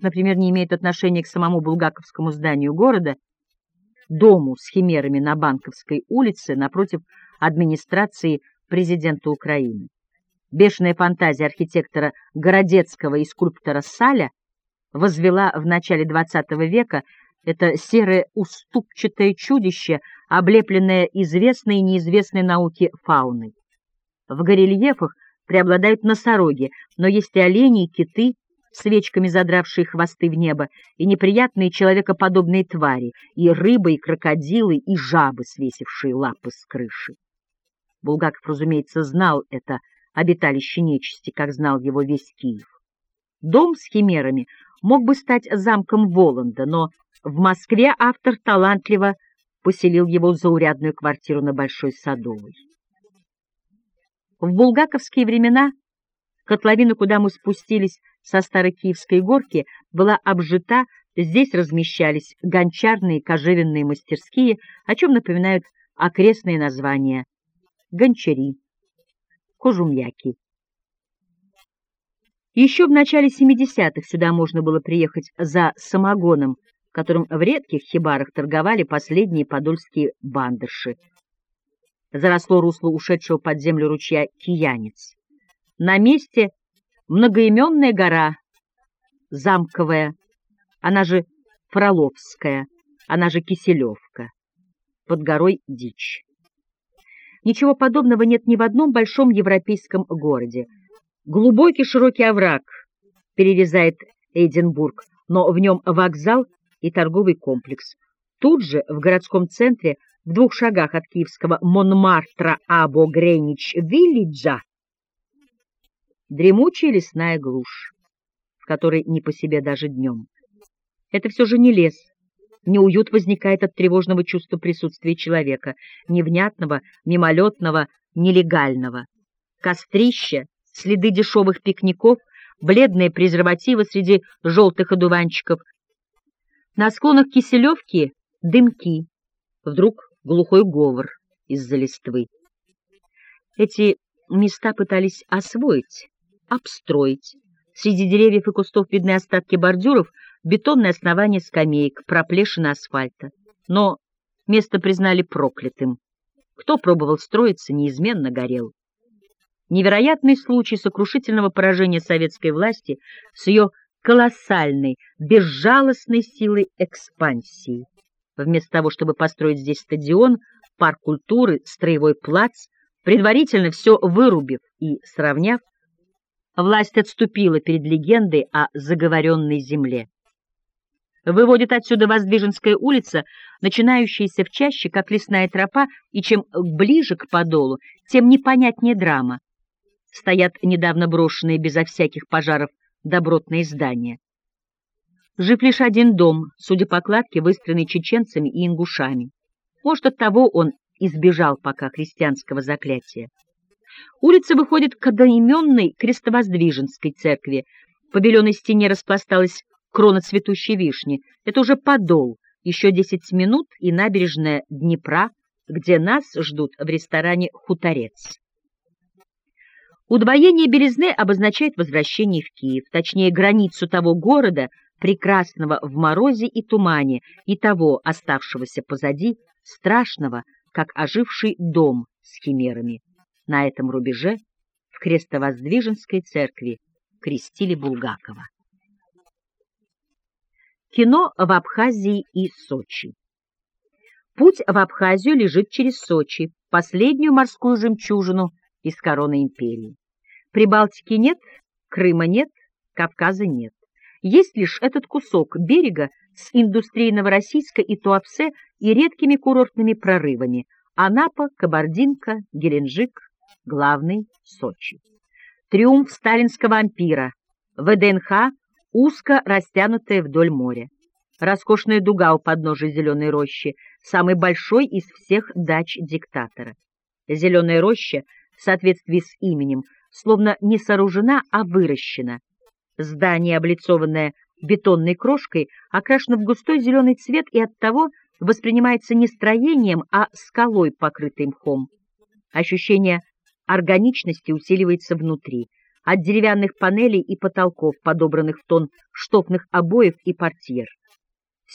как, например, не имеет отношения к самому булгаковскому зданию города, дому с химерами на Банковской улице напротив администрации президента Украины. Бешеная фантазия архитектора Городецкого и скульптора Саля возвела в начале XX века это серое уступчатое чудище, облепленное известной и неизвестной науке фауной. В горельефах преобладают носороги, но есть и олени, и киты, свечками задравшие хвосты в небо, и неприятные человекоподобные твари, и рыбы, и крокодилы, и жабы, свесившие лапы с крыши. Булгаков, разумеется, знал это обиталище нечисти, как знал его весь Киев. Дом с химерами мог бы стать замком Воланда, но в Москве автор талантливо поселил его в заурядную квартиру на Большой Садовой. В булгаковские времена котловина, куда мы спустились со Старой Киевской горки, была обжита, здесь размещались гончарные кожевенные мастерские, о чем напоминают окрестные названия гончари, кожумьяки. Еще в начале 70-х сюда можно было приехать за самогоном, которым в редких хибарах торговали последние подольские бандерши. Заросло русло ушедшего под землю ручья Киянец. На месте многоименная гора, замковая, она же Фроловская, она же Киселевка. Под горой дичь. Ничего подобного нет ни в одном большом европейском городе. Глубокий широкий овраг перерезает Эйденбург, но в нем вокзал и торговый комплекс. Тут же, в городском центре, в двух шагах от киевского Монмартра Або Грeenwich Виллиджа, дремучая лесная глушь, в которой не по себе даже днем. Это все же не лес, неуют возникает от тревожного чувства присутствия человека, невнятного, мимолетного, нелегального. Кострище, следы дешевых пикников, бледные презервативы среди желтых одуванчиков. На склонах Киселевки — дымки, вдруг глухой говор из-за листвы. Эти места пытались освоить, обстроить. Среди деревьев и кустов видны остатки бордюров — бетонное основание скамеек, проплешины асфальта. Но место признали проклятым. Кто пробовал строиться, неизменно горел. Невероятный случай сокрушительного поражения советской власти с ее колоссальной, безжалостной силой экспансии. Вместо того, чтобы построить здесь стадион, парк культуры, строевой плац, предварительно все вырубив и сравняв, власть отступила перед легендой о заговоренной земле выводит отсюда Воздвиженская улица, начинающаяся в чаще, как лесная тропа, и чем ближе к подолу, тем непонятнее драма. Стоят недавно брошенные безо всяких пожаров добротные здания. Жив лишь один дом, судя по кладке, выстроенный чеченцами и ингушами. Может, от того он избежал пока христианского заклятия. Улица выходит к одноименной крестовоздвиженской церкви. По беленой стене распласталась крона цветущей вишни. Это уже подол, еще десять минут и набережная Днепра, где нас ждут в ресторане «Хуторец». Удвоение белизны обозначает возвращение в Киев, точнее границу того города, прекрасного в морозе и тумане, и того, оставшегося позади, страшного, как оживший дом с химерами. На этом рубеже в Крестовоздвиженской церкви крестили Булгакова. Кино в Абхазии и Сочи. Путь в Абхазию лежит через Сочи, последнюю морскую жемчужину из короны империи. Прибалтики нет, Крыма нет, Кавказа нет. Есть лишь этот кусок берега с индустрией Новороссийска и Туапсе и редкими курортными прорывами – Анапа, Кабардинка, Геленджик, главный – Сочи. Триумф сталинского ампира, ВДНХ узко растянутая вдоль моря. Роскошная дуга у подножия зеленой рощи, самый большой из всех дач диктатора. Зеленая роща, в соответствии с именем, словно не сооружена, а выращена. Здание, облицованное бетонной крошкой, окрашено в густой зеленый цвет и оттого воспринимается не строением, а скалой, покрытой мхом. Ощущение органичности усиливается внутри. от деревянных панелей и потолков, подобранных в тон штофных обоев и портьер.